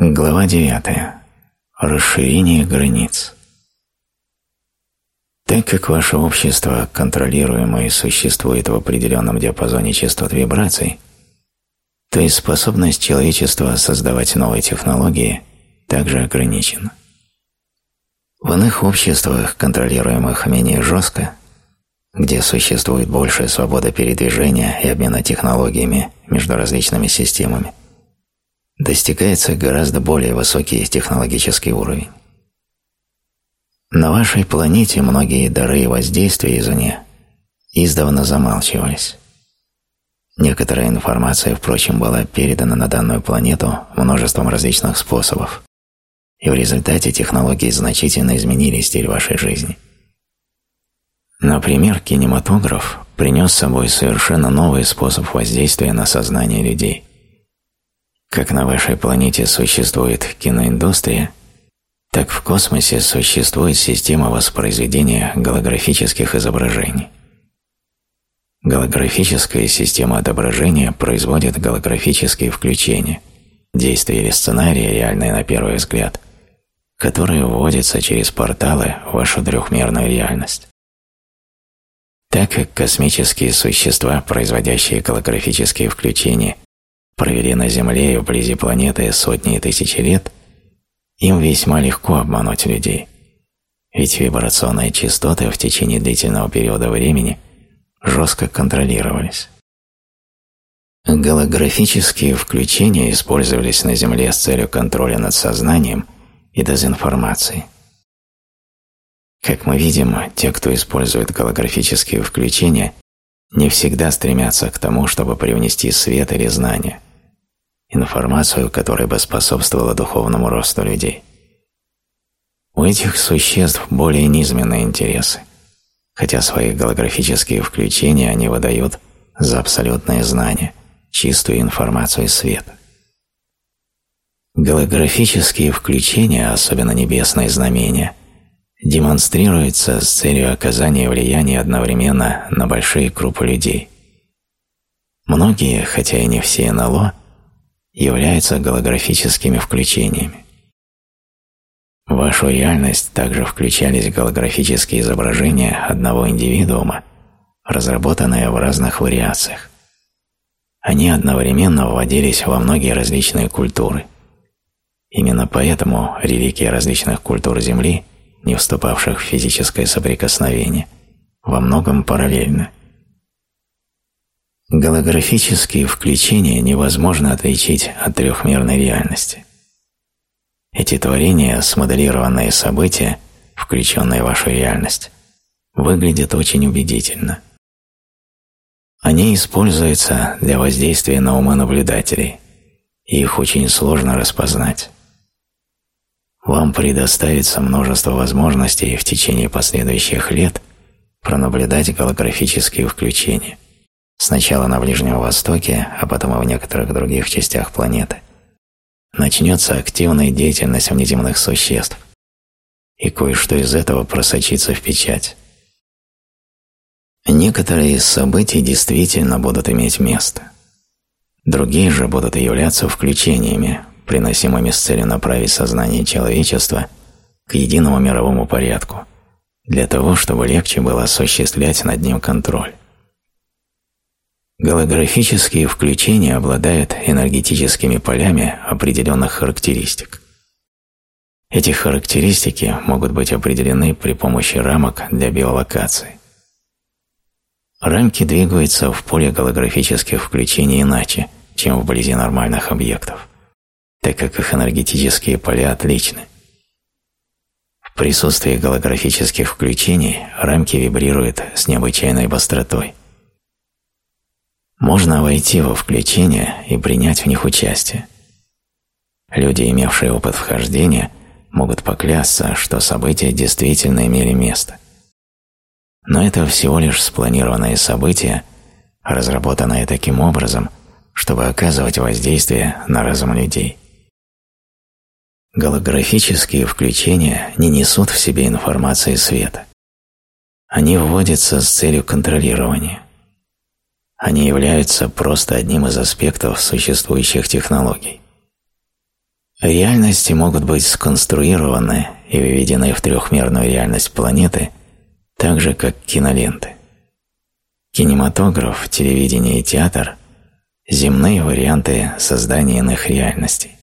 Глава 9. Расширение границ. Так как ваше общество контролируемо и существует в определенном диапазоне частот вибраций, то и способность человечества создавать новые технологии также ограничена. В иных обществах, контролируемых менее жестко, где существует большая свобода передвижения и обмена технологиями между различными системами, достигается гораздо более высокий технологический уровень. На вашей планете многие дары и воздействия извне издавна замалчивались. Некоторая информация, впрочем, была передана на данную планету множеством различных способов, и в результате технологии значительно изменили стиль вашей жизни. Например, кинематограф принес с собой совершенно новый способ воздействия на сознание людей. Как на вашей планете существует киноиндустрия, так в космосе существует система воспроизведения голографических изображений. Голографическая система отображения производит голографические включения, действия или сценарии, реальные на первый взгляд, которые вводятся через порталы в вашу трехмерную реальность. Так как космические существа, производящие голографические включения, провели на Земле и вблизи планеты сотни и тысячи лет, им весьма легко обмануть людей. Ведь вибрационные частоты в течение длительного периода времени жестко контролировались. Голографические включения использовались на Земле с целью контроля над сознанием и дезинформацией. Как мы видим, те, кто использует голографические включения, не всегда стремятся к тому, чтобы привнести свет или знания – информацию, которая бы способствовала духовному росту людей. У этих существ более низменные интересы, хотя свои голографические включения они выдают за абсолютное знание, чистую информацию света. Голографические включения, особенно небесные знамения, демонстрируются с целью оказания влияния одновременно на большие группы людей. Многие, хотя и не все НЛО, являются голографическими включениями. В вашу реальность также включались голографические изображения одного индивидуума, разработанные в разных вариациях. Они одновременно вводились во многие различные культуры. Именно поэтому реликии различных культур Земли, не вступавших в физическое соприкосновение, во многом параллельны. Голографические включения невозможно отличить от трехмерной реальности. Эти творения, смоделированные события, включенные в вашу реальность, выглядят очень убедительно. Они используются для воздействия на умы наблюдателей, и их очень сложно распознать. Вам предоставится множество возможностей в течение последующих лет пронаблюдать голографические включения – сначала на Ближнем Востоке, а потом и в некоторых других частях планеты, начнется активная деятельность внеземных существ, и кое-что из этого просочится в печать. Некоторые из событий действительно будут иметь место. Другие же будут являться включениями, приносимыми с целью направить сознание человечества к единому мировому порядку, для того, чтобы легче было осуществлять над ним контроль. Голографические включения обладают энергетическими полями определенных характеристик. Эти характеристики могут быть определены при помощи рамок для биолокации. Рамки двигаются в поле голографических включений иначе, чем вблизи нормальных объектов, так как их энергетические поля отличны. В присутствии голографических включений рамки вибрируют с необычайной быстротой – можно войти во включение и принять в них участие. Люди, имевшие опыт вхождения, могут поклясться, что события действительно имели место. Но это всего лишь спланированные события, разработанные таким образом, чтобы оказывать воздействие на разум людей. Голографические включения не несут в себе информации света. Они вводятся с целью контролирования. Они являются просто одним из аспектов существующих технологий. Реальности могут быть сконструированы и выведены в трехмерную реальность планеты так же, как киноленты. Кинематограф, телевидение и театр – земные варианты создания иных реальностей.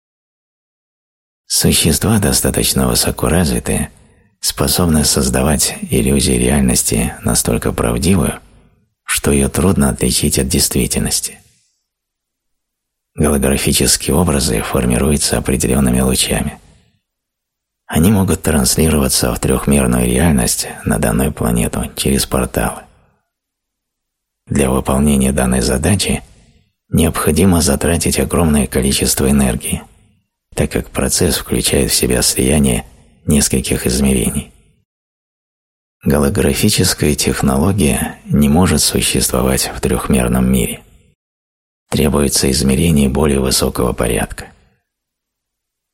Существа, достаточно высоко развитые, способны создавать иллюзии реальности настолько правдивую, что ее трудно отличить от действительности. Голографические образы формируются определенными лучами. Они могут транслироваться в трехмерную реальность на данную планету через порталы. Для выполнения данной задачи необходимо затратить огромное количество энергии, так как процесс включает в себя слияние нескольких измерений. Голографическая технология не может существовать в трехмерном мире. Требуется измерение более высокого порядка.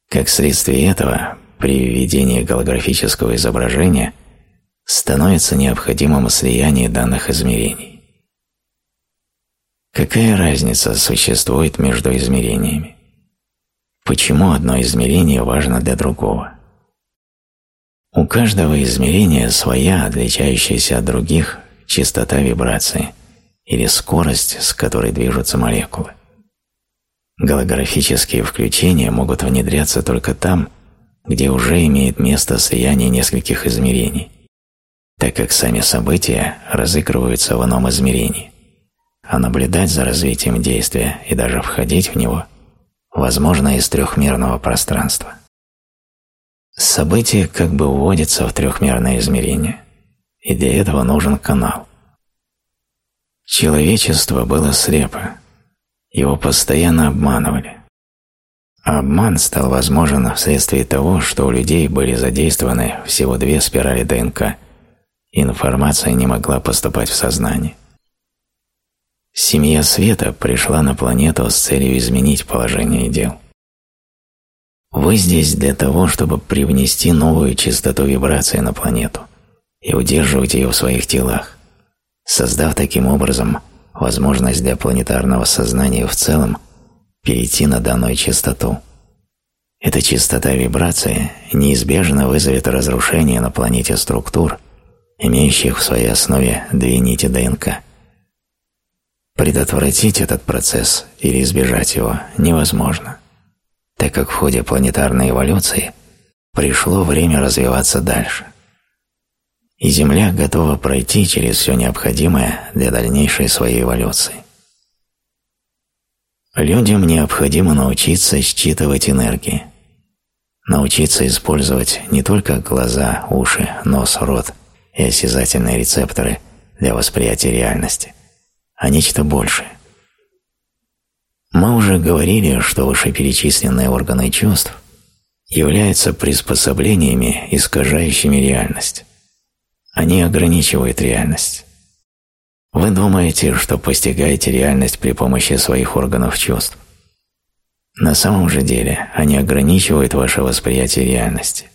Как следствие этого, при введении голографического изображения становится необходимым слияние данных измерений. Какая разница существует между измерениями? Почему одно измерение важно для другого? У каждого измерения своя, отличающаяся от других, частота вибрации или скорость, с которой движутся молекулы. Голографические включения могут внедряться только там, где уже имеет место слияние нескольких измерений, так как сами события разыгрываются в ином измерении а наблюдать за развитием действия и даже входить в него возможно из трехмерного пространства. Событие как бы уводится в трехмерное измерение, и для этого нужен канал. Человечество было слепо, его постоянно обманывали. А обман стал возможен вследствие того, что у людей были задействованы всего две спирали ДНК, информация не могла поступать в сознание. Семья Света пришла на планету с целью изменить положение дел. Вы здесь для того, чтобы привнести новую частоту вибрации на планету и удерживать ее в своих телах, создав таким образом возможность для планетарного сознания в целом перейти на данную частоту. Эта частота вибрации неизбежно вызовет разрушение на планете структур, имеющих в своей основе две нити ДНК – Предотвратить этот процесс или избежать его невозможно, так как в ходе планетарной эволюции пришло время развиваться дальше. И Земля готова пройти через все необходимое для дальнейшей своей эволюции. Людям необходимо научиться считывать энергии, научиться использовать не только глаза, уши, нос, рот и осязательные рецепторы для восприятия реальности, а нечто большее. Мы уже говорили, что вышеперечисленные органы чувств являются приспособлениями, искажающими реальность. Они ограничивают реальность. Вы думаете, что постигаете реальность при помощи своих органов чувств. На самом же деле они ограничивают ваше восприятие реальности.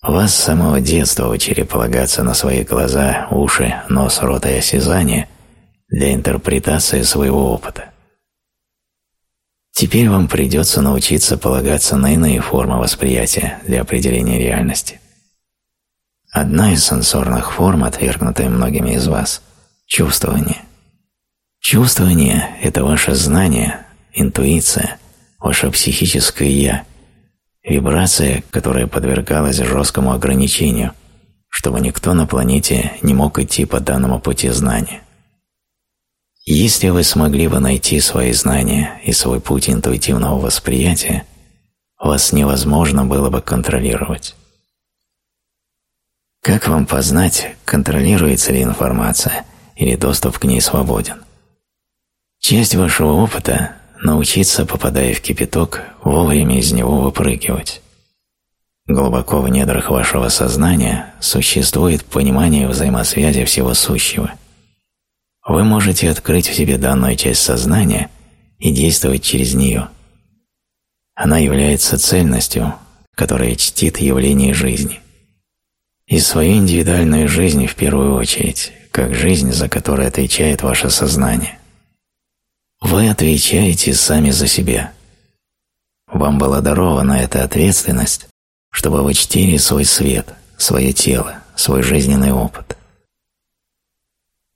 Вас с самого детства учили полагаться на свои глаза, уши, нос, рот и осязание для интерпретации своего опыта. Теперь вам придется научиться полагаться на иные формы восприятия для определения реальности. Одна из сенсорных форм, отвергнутая многими из вас – чувствование. Чувствование – это ваше знание, интуиция, ваше психическое «я», вибрация, которая подвергалась жесткому ограничению, чтобы никто на планете не мог идти по данному пути знания. Если вы смогли бы найти свои знания и свой путь интуитивного восприятия, вас невозможно было бы контролировать. Как вам познать, контролируется ли информация или доступ к ней свободен? Часть вашего опыта – научиться, попадая в кипяток, вовремя из него выпрыгивать. Глубоко в недрах вашего сознания существует понимание взаимосвязи всего сущего – вы можете открыть в себе данную часть сознания и действовать через нее. Она является цельностью, которая чтит явление жизни. И свою индивидуальную жизнь в первую очередь, как жизнь, за которую отвечает ваше сознание. Вы отвечаете сами за себя. вам была дарована эта ответственность, чтобы вы чтили свой свет, свое тело, свой жизненный опыт.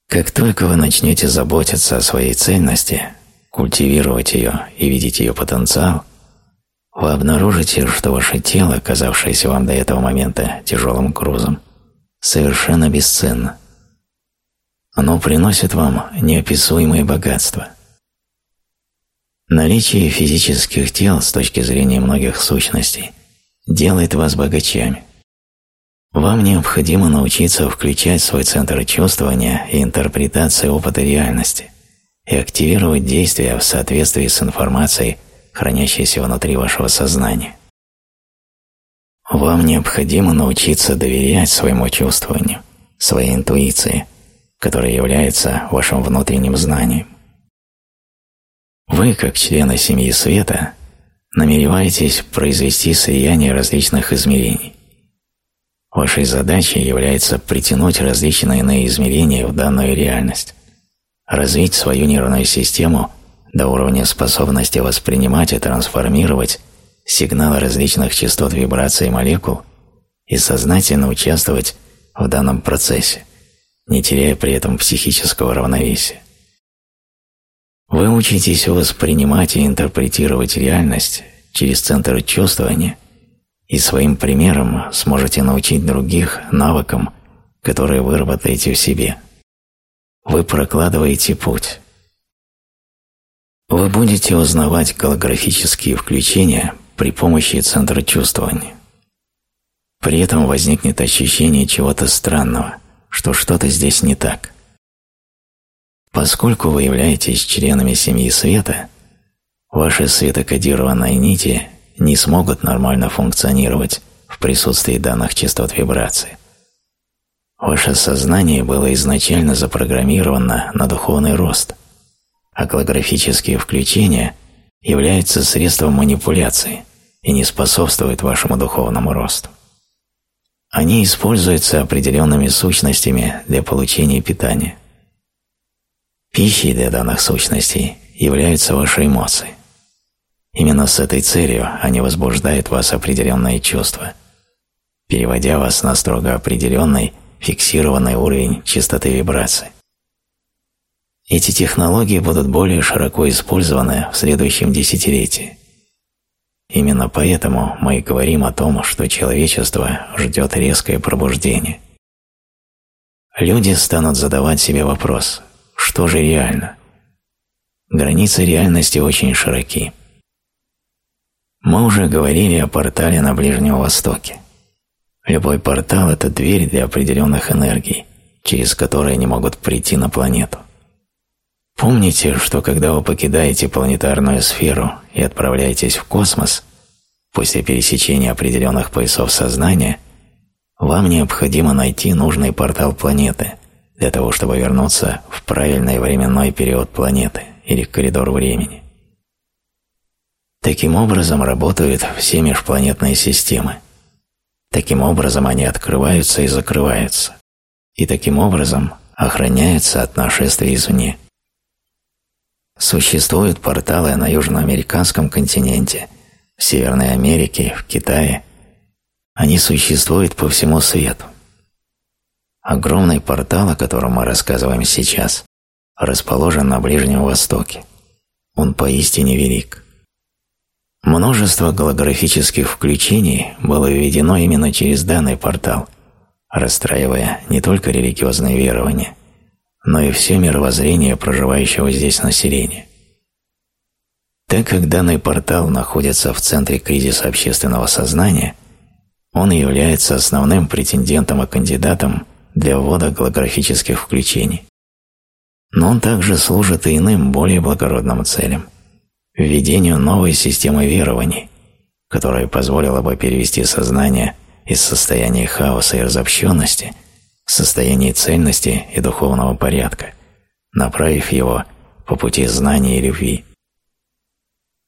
Как только вы начнете заботиться о своей ценности, культивировать ее и видеть ее потенциал, вы обнаружите, что ваше тело, казавшееся вам до этого момента тяжелым грузом, совершенно бесценно. Оно приносит вам неописуемое богатство. Наличие физических тел с точки зрения многих сущностей делает вас богачами. Вам необходимо научиться включать свой центр чувствования и интерпретации опыта реальности и активировать действия в соответствии с информацией, хранящейся внутри вашего сознания. Вам необходимо научиться доверять своему чувствованию, своей интуиции, которая является вашим внутренним знанием. Вы, как члены семьи света, намереваетесь произвести слияние различных измерений. Вашей задачей является притянуть различные иные измерения в данную реальность, развить свою нервную систему до уровня способности воспринимать и трансформировать сигналы различных частот вибраций молекул и сознательно участвовать в данном процессе, не теряя при этом психического равновесия. Вы учитесь воспринимать и интерпретировать реальность через центр чувствования и своим примером сможете научить других навыкам, которые вы работаете в себе. Вы прокладываете путь. Вы будете узнавать голографические включения при помощи центра чувствования. При этом возникнет ощущение чего-то странного, что что-то здесь не так. Поскольку вы являетесь членами семьи света, ваши светокодированные нити не смогут нормально функционировать в присутствии данных частот вибрации. Ваше сознание было изначально запрограммировано на духовный рост, а голографические включения являются средством манипуляции и не способствуют вашему духовному росту. Они используются определенными сущностями для получения питания – Пищей для данных сущностей являются ваши эмоции. Именно с этой целью они возбуждают вас определенные чувства, переводя вас на строго определенный, фиксированный уровень частоты вибрации. Эти технологии будут более широко использованы в следующем десятилетии. Именно поэтому мы и говорим о том, что человечество ждет резкое пробуждение. Люди станут задавать себе вопрос, что же реально? Границы реальности очень широки. Мы уже говорили о портале на Ближнем Востоке. Любой портал – это дверь для определенных энергий, через которые они могут прийти на планету. Помните, что когда вы покидаете планетарную сферу и отправляетесь в космос, после пересечения определенных поясов сознания, вам необходимо найти нужный портал планеты – для того, чтобы вернуться в правильный временной период планеты или коридор времени. Таким образом работают все межпланетные системы. Таким образом они открываются и закрываются. И таким образом охраняются от нашествия извне. Существуют порталы на южноамериканском континенте, в Северной Америке, в Китае. Они существуют по всему свету. Огромный портал, о котором мы рассказываем сейчас, расположен на Ближнем Востоке. Он поистине велик. Множество голографических включений было введено именно через данный портал, расстраивая не только религиозные верования, но и все мировоззрение проживающего здесь населения. Так как данный портал находится в центре кризиса общественного сознания, он является основным претендентом и кандидатом для ввода голографических включений. Но он также служит и иным, более благородным целям – введению новой системы верований, которая позволила бы перевести сознание из состояния хаоса и разобщенности в состояние цельности и духовного порядка, направив его по пути знания и любви.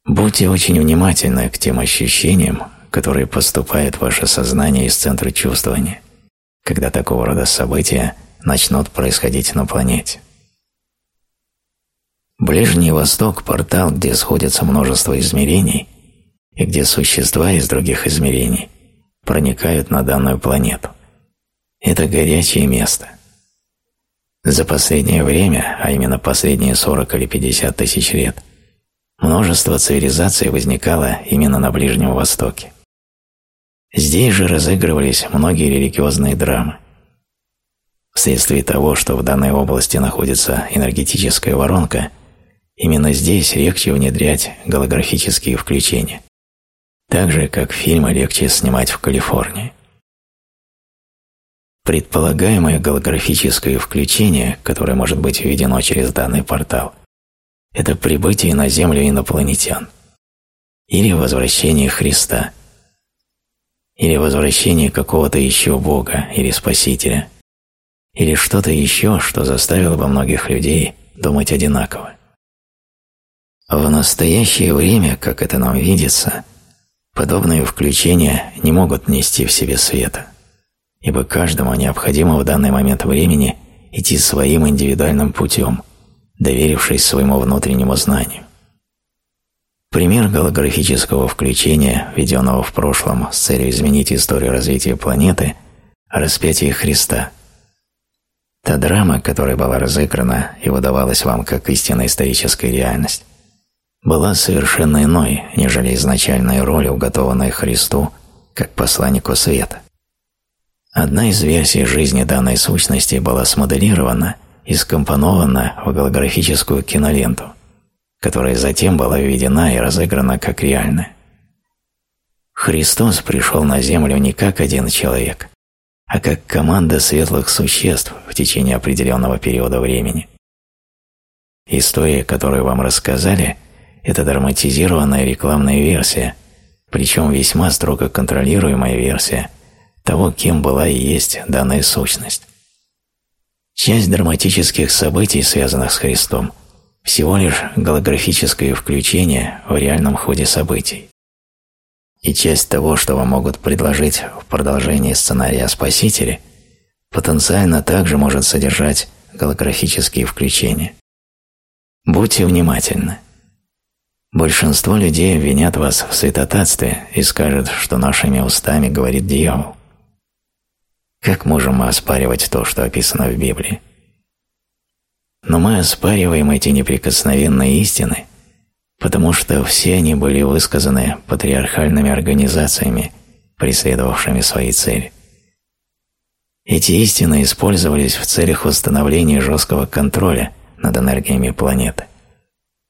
Будьте очень внимательны к тем ощущениям, которые поступают в ваше сознание из центра чувствования когда такого рода события начнут происходить на планете. Ближний Восток – портал, где сходятся множество измерений, и где существа из других измерений проникают на данную планету. Это горячее место. За последнее время, а именно последние 40 или 50 тысяч лет, множество цивилизаций возникало именно на Ближнем Востоке. Здесь же разыгрывались многие религиозные драмы. Вследствие того, что в данной области находится энергетическая воронка, именно здесь легче внедрять голографические включения. Так же, как фильмы легче снимать в Калифорнии. Предполагаемое голографическое включение, которое может быть введено через данный портал, это прибытие на Землю инопланетян или возвращение Христа, или возвращение какого-то еще Бога или Спасителя, или что-то еще, что заставило бы многих людей думать одинаково. В настоящее время, как это нам видится, подобные включения не могут нести в себе света, ибо каждому необходимо в данный момент времени идти своим индивидуальным путем, доверившись своему внутреннему знанию. Пример голографического включения, введенного в прошлом с целью изменить историю развития планеты – распятие Христа. Та драма, которая была разыграна и выдавалась вам как истинная историческая реальность, была совершенно иной, нежели изначальная роль, уготованная Христу как посланнику света. Одна из версий жизни данной сущности была смоделирована и скомпонована в голографическую киноленту – которая затем была введена и разыграна как реальная. Христос пришел на землю не как один человек, а как команда светлых существ в течение определенного периода времени. История, которую вам рассказали, это драматизированная рекламная версия, причем весьма строго контролируемая версия того, кем была и есть данная сущность. Часть драматических событий, связанных с Христом – всего лишь голографическое включение в реальном ходе событий. И часть того, что вам могут предложить в продолжении сценария о Спасителе, потенциально также может содержать голографические включения. Будьте внимательны. Большинство людей обвинят вас в святотатстве и скажут, что нашими устами говорит дьявол. Как можем мы оспаривать то, что описано в Библии? Но мы оспариваем эти неприкосновенные истины, потому что все они были высказаны патриархальными организациями, преследовавшими свои цели. Эти истины использовались в целях восстановления жесткого контроля над энергиями планеты,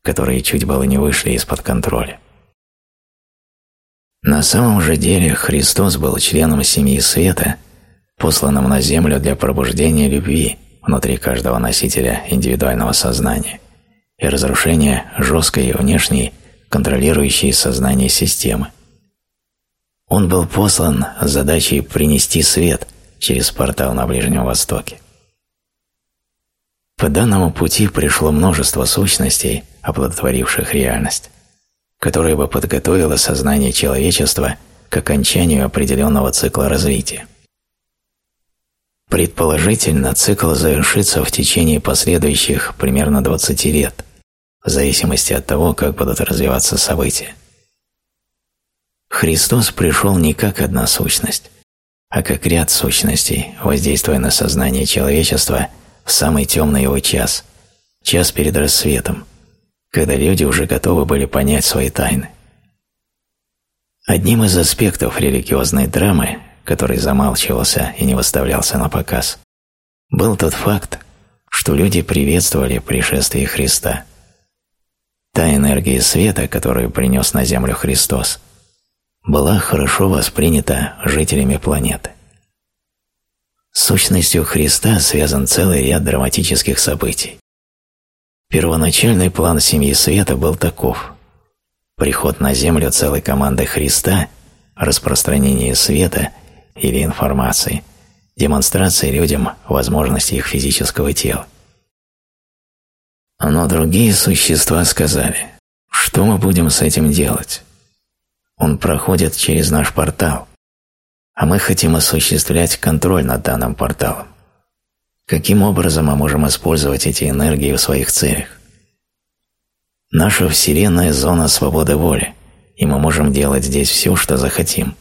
которые чуть было не вышли из-под контроля. На самом же деле Христос был членом семьи света, посланным на землю для пробуждения любви внутри каждого носителя индивидуального сознания и разрушения жесткой внешней, контролирующей сознание системы. Он был послан с задачей принести свет через портал на Ближнем Востоке. По данному пути пришло множество сущностей, оплодотворивших реальность, которая бы подготовила сознание человечества к окончанию определенного цикла развития. Предположительно, цикл завершится в течение последующих примерно 20 лет, в зависимости от того, как будут развиваться события. Христос пришел не как одна сущность, а как ряд сущностей, воздействуя на сознание человечества в самый темный его час, час перед рассветом, когда люди уже готовы были понять свои тайны. Одним из аспектов религиозной драмы который замалчивался и не выставлялся на показ, был тот факт, что люди приветствовали пришествие Христа. Та энергия света, которую принес на Землю Христос, была хорошо воспринята жителями планеты. С сущностью Христа связан целый ряд драматических событий. Первоначальный план семьи света был таков. Приход на Землю целой команды Христа, распространение света – или информации, демонстрации людям возможностей их физического тела. Но другие существа сказали, что мы будем с этим делать? Он проходит через наш портал, а мы хотим осуществлять контроль над данным порталом. Каким образом мы можем использовать эти энергии в своих целях? Наша Вселенная – зона свободы воли, и мы можем делать здесь все, что захотим.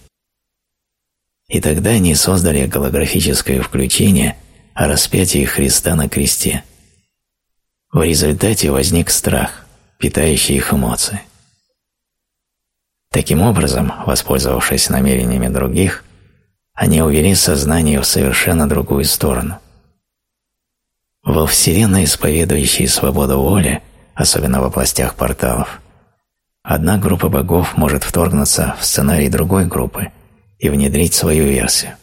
И тогда они создали голографическое включение о распятии Христа на кресте. В результате возник страх, питающий их эмоции. Таким образом, воспользовавшись намерениями других, они увели сознание в совершенно другую сторону. Во Вселенной, исповедующей свободу воли, особенно в областях порталов, одна группа богов может вторгнуться в сценарий другой группы и внедрить свою версию.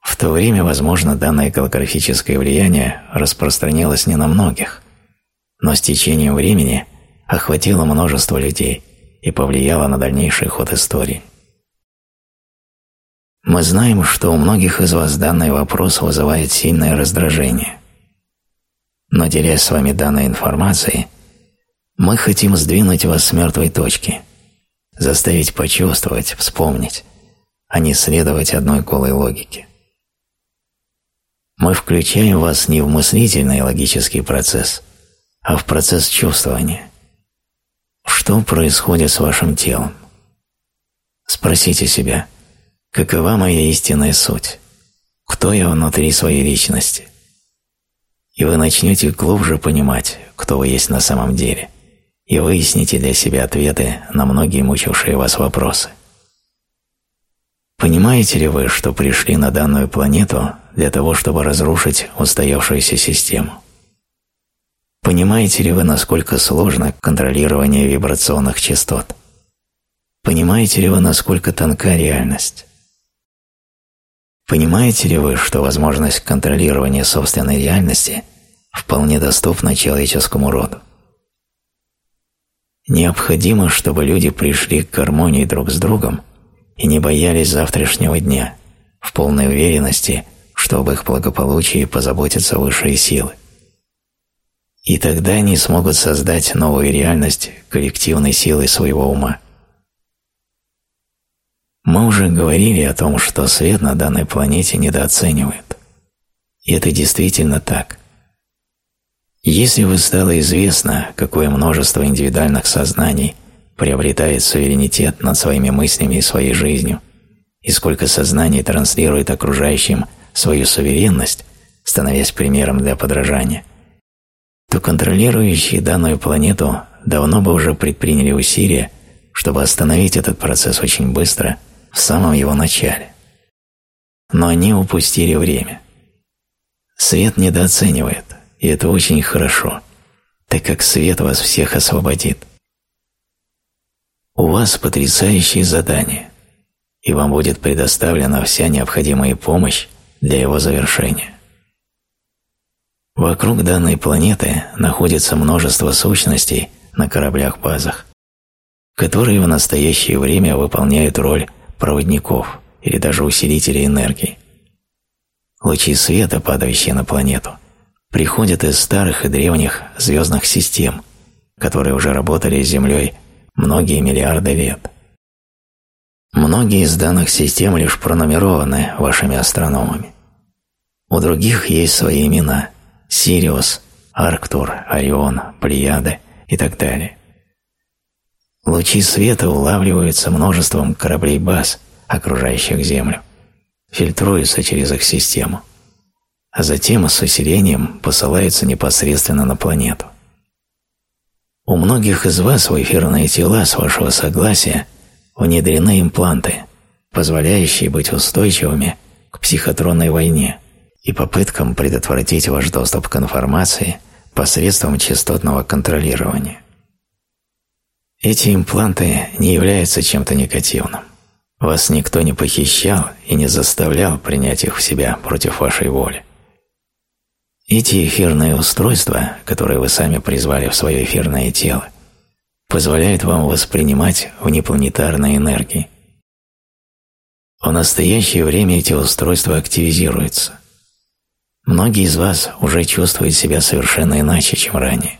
В то время, возможно, данное голографическое влияние распространилось не на многих, но с течением времени охватило множество людей и повлияло на дальнейший ход истории. Мы знаем, что у многих из вас данный вопрос вызывает сильное раздражение. Но делясь с вами данной информацией, мы хотим сдвинуть вас с мертвой точки, заставить почувствовать, вспомнить, а не следовать одной голой логике. Мы включаем вас не в мыслительный логический процесс, а в процесс чувствования. Что происходит с вашим телом? Спросите себя, какова моя истинная суть? Кто я внутри своей личности? И вы начнете глубже понимать, кто вы есть на самом деле, и выясните для себя ответы на многие мучившие вас вопросы. Понимаете ли вы, что пришли на данную планету для того, чтобы разрушить устоявшуюся систему? Понимаете ли вы, насколько сложно контролирование вибрационных частот? Понимаете ли вы, насколько тонка реальность? Понимаете ли вы, что возможность контролирования собственной реальности вполне доступна человеческому роду? Необходимо, чтобы люди пришли к гармонии друг с другом и не боялись завтрашнего дня, в полной уверенности, что об их благополучии позаботятся высшие силы. И тогда они смогут создать новую реальность коллективной силой своего ума. Мы уже говорили о том, что свет на данной планете недооценивают. И это действительно так. Если бы стало известно, какое множество индивидуальных сознаний приобретает суверенитет над своими мыслями и своей жизнью, и сколько сознаний транслирует окружающим свою суверенность, становясь примером для подражания – то контролирующие данную планету давно бы уже предприняли усилия, чтобы остановить этот процесс очень быстро, в самом его начале. Но они упустили время. Свет недооценивает, и это очень хорошо, так как свет вас всех освободит. У вас потрясающее задание, и вам будет предоставлена вся необходимая помощь для его завершения. Вокруг данной планеты находится множество сущностей на кораблях-базах, которые в настоящее время выполняют роль проводников или даже усилителей энергии. Лучи света, падающие на планету, приходят из старых и древних звездных систем, которые уже работали с Землей многие миллиарды лет. Многие из данных систем лишь пронумерованы вашими астрономами. У других есть свои имена – Сириус, Арктур, Орион, Плеяды и так далее. Лучи света улавливаются множеством кораблей-баз, окружающих Землю, фильтруются через их систему, а затем с усилением посылаются непосредственно на планету. У многих из вас в эфирные тела с вашего согласия внедрены импланты, позволяющие быть устойчивыми к психотронной войне – и попыткам предотвратить ваш доступ к информации посредством частотного контролирования. Эти импланты не являются чем-то негативным. Вас никто не похищал и не заставлял принять их в себя против вашей воли. Эти эфирные устройства, которые вы сами призвали в свое эфирное тело, позволяют вам воспринимать внепланетарные энергии. В настоящее время эти устройства активизируются. Многие из вас уже чувствуют себя совершенно иначе, чем ранее.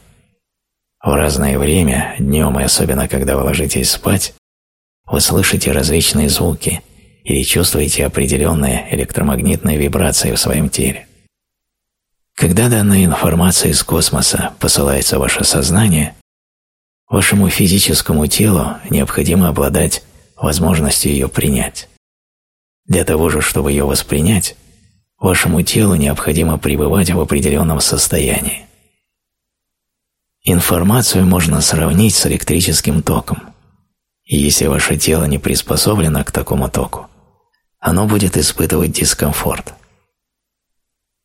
В разное время, днем и особенно когда вы ложитесь спать, вы слышите различные звуки или чувствуете определенные электромагнитные вибрации в своем теле. Когда данная информация из космоса посылается в ваше сознание, Вашему физическому телу необходимо обладать возможностью ее принять. Для того же, чтобы ее воспринять, вашему телу необходимо пребывать в определенном состоянии. Информацию можно сравнить с электрическим током. И если ваше тело не приспособлено к такому току, оно будет испытывать дискомфорт.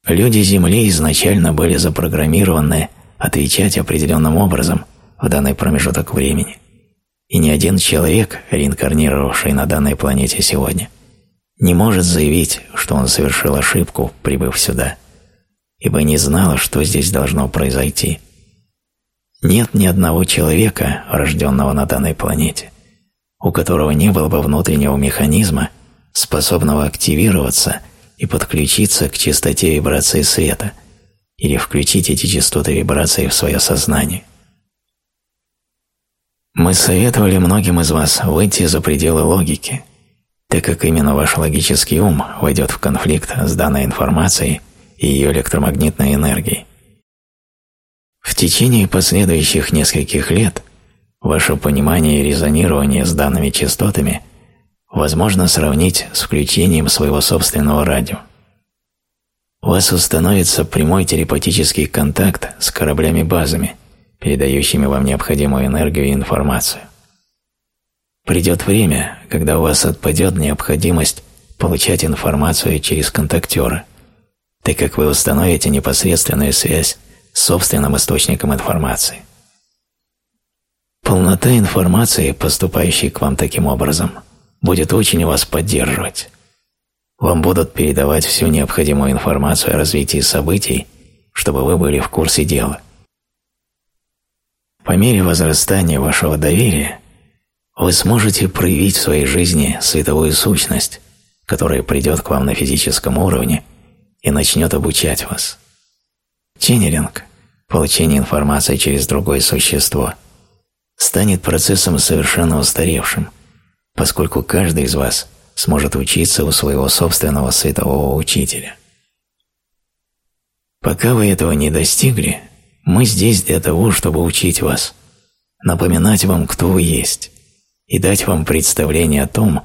Люди Земли изначально были запрограммированы отвечать определенным образом в данный промежуток времени. И ни один человек, реинкарнировавший на данной планете сегодня, не может заявить, что он совершил ошибку, прибыв сюда, ибо не знал, что здесь должно произойти. Нет ни одного человека, рожденного на данной планете, у которого не было бы внутреннего механизма, способного активироваться и подключиться к частоте вибрации света или включить эти частоты вибрации в свое сознание. Мы советовали многим из вас выйти за пределы логики, так как именно ваш логический ум войдет в конфликт с данной информацией и ее электромагнитной энергией. В течение последующих нескольких лет ваше понимание и резонирование с данными частотами возможно сравнить с включением своего собственного радио. У вас установится прямой телепатический контакт с кораблями-базами, передающими вам необходимую энергию и информацию. Придет время, когда у вас отпадет необходимость получать информацию через контактера, так как вы установите непосредственную связь собственным источником информации. Полнота информации, поступающей к вам таким образом, будет очень вас поддерживать. Вам будут передавать всю необходимую информацию о развитии событий, чтобы вы были в курсе дела. По мере возрастания вашего доверия вы сможете проявить в своей жизни световую сущность, которая придет к вам на физическом уровне и начнет обучать вас. Ченнелинг получение информации через другое существо, станет процессом совершенно устаревшим, поскольку каждый из вас сможет учиться у своего собственного светового учителя. Пока вы этого не достигли, мы здесь для того, чтобы учить вас, напоминать вам, кто вы есть, и дать вам представление о том,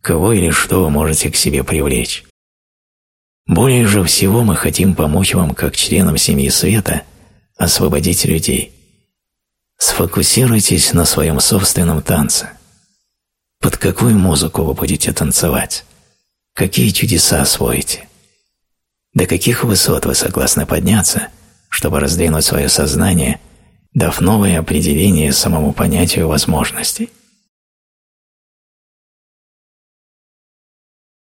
кого или что вы можете к себе привлечь. Более же всего мы хотим помочь вам как членам семьи света освободить людей. Сфокусируйтесь на своем собственном танце. Под какую музыку вы будете танцевать? Какие чудеса освоите? До каких высот вы согласны подняться, чтобы раздвинуть свое сознание, дав новое определение самому понятию возможностей?